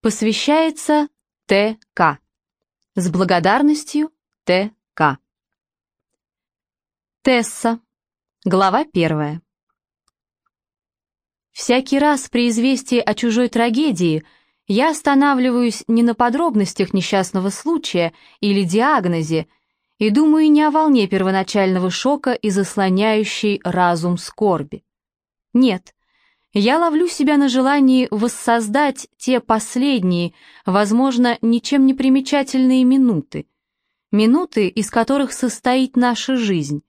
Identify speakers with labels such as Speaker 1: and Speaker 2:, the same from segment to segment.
Speaker 1: Посвящается Т.К. С благодарностью Т.К. Тесса. Глава первая. Всякий раз при известии о чужой трагедии я останавливаюсь не на подробностях несчастного случая или диагнозе и думаю не о волне первоначального шока и заслоняющей разум скорби. Нет, я ловлю себя на желании воссоздать те последние, возможно, ничем не примечательные минуты. Минуты, из которых состоит наша жизнь.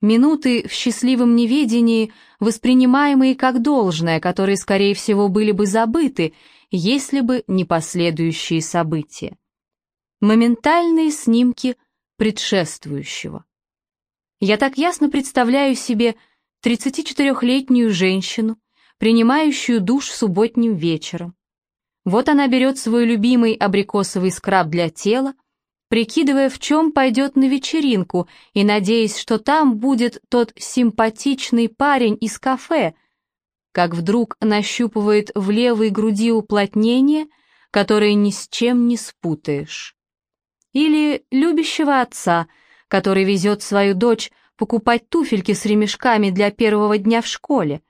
Speaker 1: Минуты в счастливом неведении, воспринимаемые как должное, которые, скорее всего, были бы забыты, если бы не последующие события. Моментальные снимки предшествующего. Я так ясно представляю себе 34-летнюю женщину, принимающую душ субботним вечером. Вот она берет свой любимый абрикосовый скраб для тела, прикидывая, в чем пойдет на вечеринку, и надеясь, что там будет тот симпатичный парень из кафе, как вдруг нащупывает в левой груди уплотнение, которое ни с чем не спутаешь. Или любящего отца, который везет свою дочь покупать туфельки с ремешками для первого дня в школе,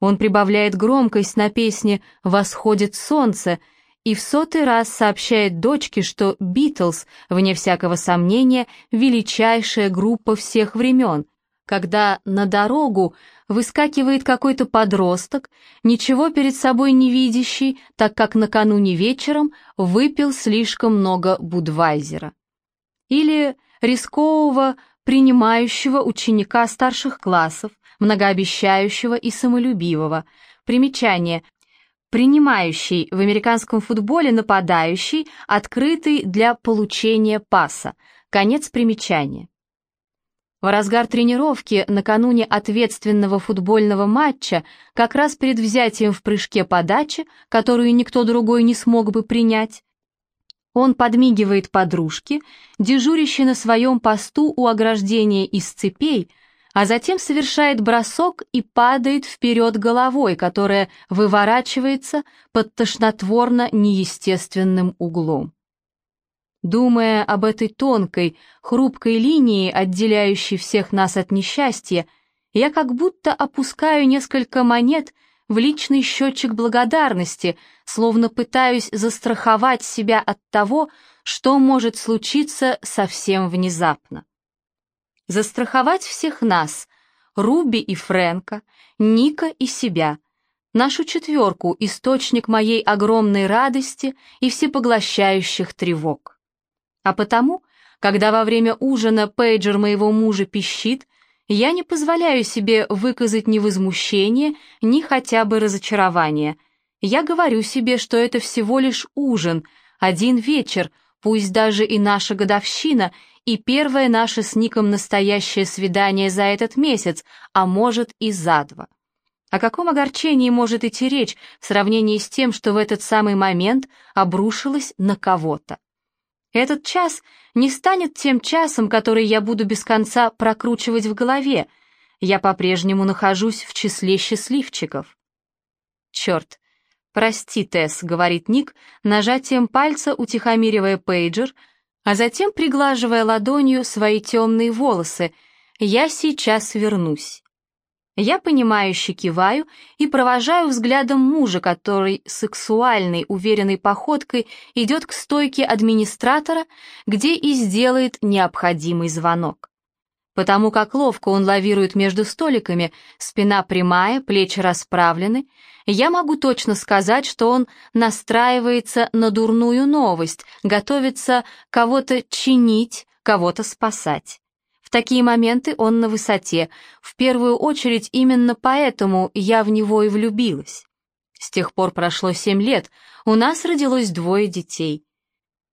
Speaker 1: он прибавляет громкость на песне «Восходит солнце» и в сотый раз сообщает дочке, что «Битлз», вне всякого сомнения, величайшая группа всех времен, когда на дорогу выскакивает какой-то подросток, ничего перед собой не видящий, так как накануне вечером выпил слишком много Будвайзера. Или рискового принимающего ученика старших классов, многообещающего и самолюбивого. Примечание. Принимающий в американском футболе нападающий, открытый для получения паса. Конец примечания. В разгар тренировки накануне ответственного футбольного матча, как раз перед взятием в прыжке подачи, которую никто другой не смог бы принять, он подмигивает подружке, дежурящей на своем посту у ограждения из цепей, а затем совершает бросок и падает вперед головой, которая выворачивается под тошнотворно-неестественным углом. Думая об этой тонкой, хрупкой линии, отделяющей всех нас от несчастья, я как будто опускаю несколько монет в личный счетчик благодарности, словно пытаюсь застраховать себя от того, что может случиться совсем внезапно застраховать всех нас, Руби и Фрэнка, Ника и себя, нашу четверку, источник моей огромной радости и всепоглощающих тревог. А потому, когда во время ужина пейджер моего мужа пищит, я не позволяю себе выказать ни возмущение, ни хотя бы разочарование. Я говорю себе, что это всего лишь ужин, один вечер, пусть даже и наша годовщина, и первое наше с Ником настоящее свидание за этот месяц, а может и за два. О каком огорчении может идти речь в сравнении с тем, что в этот самый момент обрушилось на кого-то? Этот час не станет тем часом, который я буду без конца прокручивать в голове. Я по-прежнему нахожусь в числе счастливчиков. Черт, «Прости, Тесс», — говорит Ник, нажатием пальца утихомиривая пейджер, а затем приглаживая ладонью свои темные волосы. «Я сейчас вернусь». Я понимающе киваю и провожаю взглядом мужа, который сексуальной, уверенной походкой идет к стойке администратора, где и сделает необходимый звонок. Потому как ловко он лавирует между столиками, спина прямая, плечи расправлены, я могу точно сказать, что он настраивается на дурную новость, готовится кого-то чинить, кого-то спасать. В такие моменты он на высоте. В первую очередь именно поэтому я в него и влюбилась. С тех пор прошло семь лет, у нас родилось двое детей.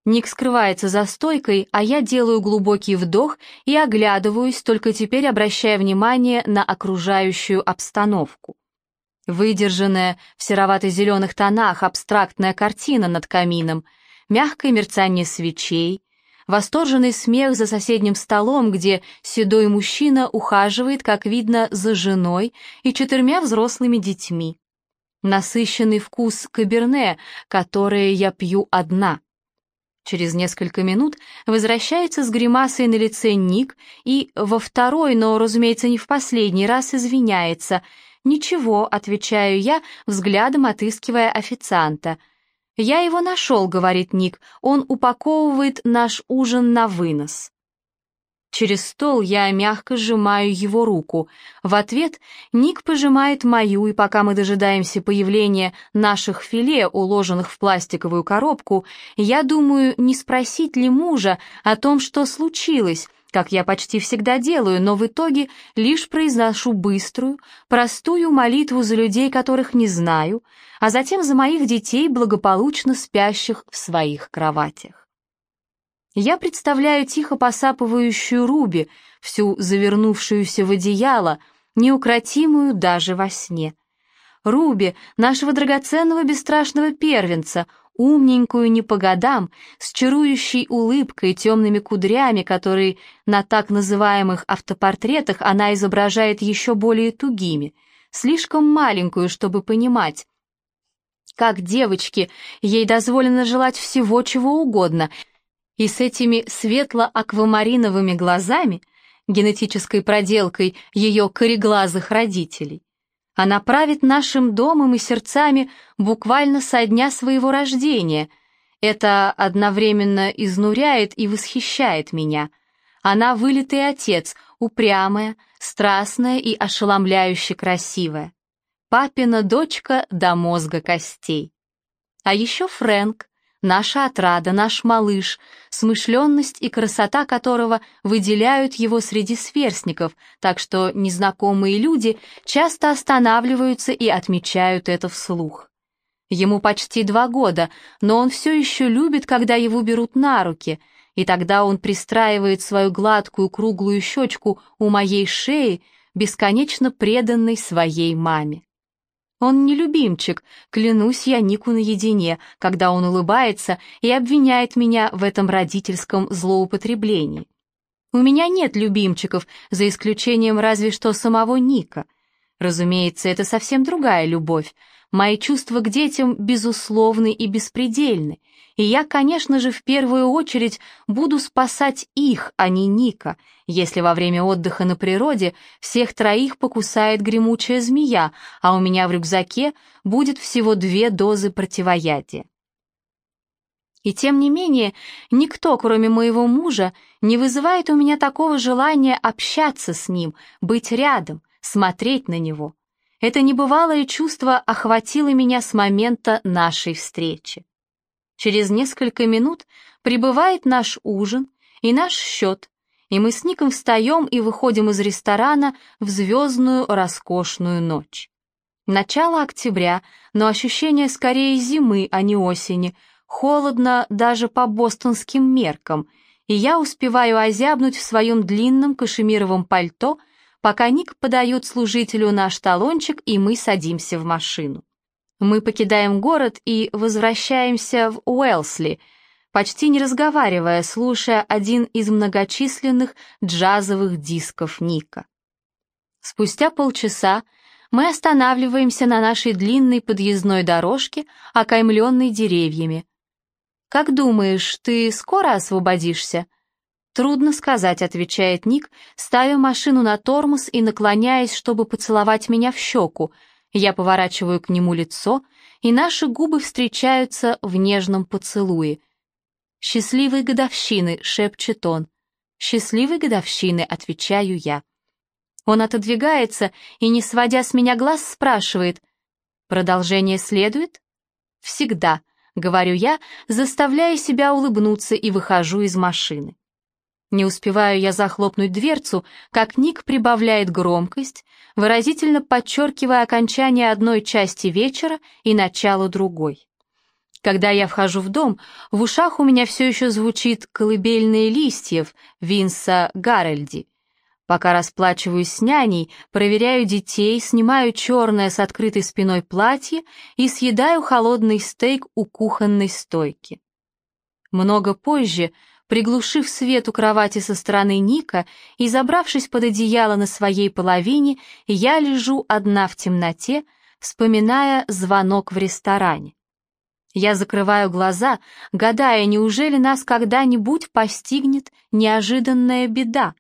Speaker 1: Ник скрывается за стойкой, а я делаю глубокий вдох и оглядываюсь, только теперь обращая внимание на окружающую обстановку. Выдержанная в серовато-зеленых тонах абстрактная картина над камином, мягкое мерцание свечей, восторженный смех за соседним столом, где седой мужчина ухаживает, как видно, за женой и четырьмя взрослыми детьми. насыщенный вкус каберне, которое я пью одна. Через несколько минут возвращается с гримасой на лице Ник и во второй, но, разумеется, не в последний раз извиняется. «Ничего», — отвечаю я, взглядом отыскивая официанта. «Я его нашел», — говорит Ник, — «он упаковывает наш ужин на вынос». Через стол я мягко сжимаю его руку. В ответ Ник пожимает мою, и пока мы дожидаемся появления наших филе, уложенных в пластиковую коробку, я думаю, не спросить ли мужа о том, что случилось, как я почти всегда делаю, но в итоге лишь произношу быструю, простую молитву за людей, которых не знаю, а затем за моих детей, благополучно спящих в своих кроватях. Я представляю тихо посапывающую Руби, всю завернувшуюся в одеяло, неукротимую даже во сне. Руби, нашего драгоценного бесстрашного первенца, умненькую не по годам, с чарующей улыбкой, темными кудрями, которые на так называемых автопортретах она изображает еще более тугими, слишком маленькую, чтобы понимать, как девочке ей дозволено желать всего, чего угодно — и с этими светло-аквамариновыми глазами, генетической проделкой ее кореглазых родителей, она правит нашим домом и сердцами буквально со дня своего рождения. Это одновременно изнуряет и восхищает меня. Она вылитый отец, упрямая, страстная и ошеломляюще красивая. Папина дочка до мозга костей. А еще Фрэнк, наша отрада, наш малыш, смышленность и красота которого выделяют его среди сверстников, так что незнакомые люди часто останавливаются и отмечают это вслух. Ему почти два года, но он все еще любит, когда его берут на руки, и тогда он пристраивает свою гладкую круглую щечку у моей шеи, бесконечно преданной своей маме. Он не любимчик, клянусь я Нику наедине, когда он улыбается и обвиняет меня в этом родительском злоупотреблении. У меня нет любимчиков, за исключением разве что самого Ника. Разумеется, это совсем другая любовь, Мои чувства к детям безусловны и беспредельны, и я, конечно же, в первую очередь буду спасать их, а не Ника, если во время отдыха на природе всех троих покусает гремучая змея, а у меня в рюкзаке будет всего две дозы противоядия. И тем не менее, никто, кроме моего мужа, не вызывает у меня такого желания общаться с ним, быть рядом, смотреть на него. Это небывалое чувство охватило меня с момента нашей встречи. Через несколько минут прибывает наш ужин и наш счет, и мы с Ником встаем и выходим из ресторана в звездную роскошную ночь. Начало октября, но ощущение скорее зимы, а не осени, холодно даже по бостонским меркам, и я успеваю озябнуть в своем длинном кашемировом пальто пока Ник подает служителю наш талончик, и мы садимся в машину. Мы покидаем город и возвращаемся в Уэлсли, почти не разговаривая, слушая один из многочисленных джазовых дисков Ника. Спустя полчаса мы останавливаемся на нашей длинной подъездной дорожке, окаймленной деревьями. «Как думаешь, ты скоро освободишься?» «Трудно сказать», — отвечает Ник, ставя машину на тормоз и наклоняясь, чтобы поцеловать меня в щеку. Я поворачиваю к нему лицо, и наши губы встречаются в нежном поцелуе. «Счастливой годовщины», — шепчет он. «Счастливой годовщины», — отвечаю я. Он отодвигается и, не сводя с меня глаз, спрашивает. «Продолжение следует?» «Всегда», — говорю я, заставляя себя улыбнуться и выхожу из машины. Не успеваю я захлопнуть дверцу, как Ник прибавляет громкость, выразительно подчеркивая окончание одной части вечера и начало другой. Когда я вхожу в дом, в ушах у меня все еще звучит «Колыбельные листьев» Винса Гарольди. Пока расплачиваюсь с няней, проверяю детей, снимаю черное с открытой спиной платье и съедаю холодный стейк у кухонной стойки. Много позже Приглушив свет у кровати со стороны Ника и забравшись под одеяло на своей половине, я лежу одна в темноте, вспоминая звонок в ресторане. Я закрываю глаза, гадая, неужели нас когда-нибудь постигнет неожиданная беда?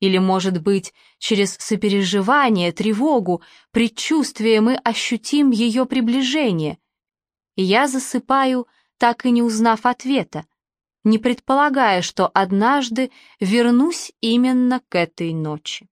Speaker 1: Или, может быть, через сопереживание, тревогу, предчувствие мы ощутим ее приближение? я засыпаю, так и не узнав ответа, не предполагая, что однажды вернусь именно к этой ночи.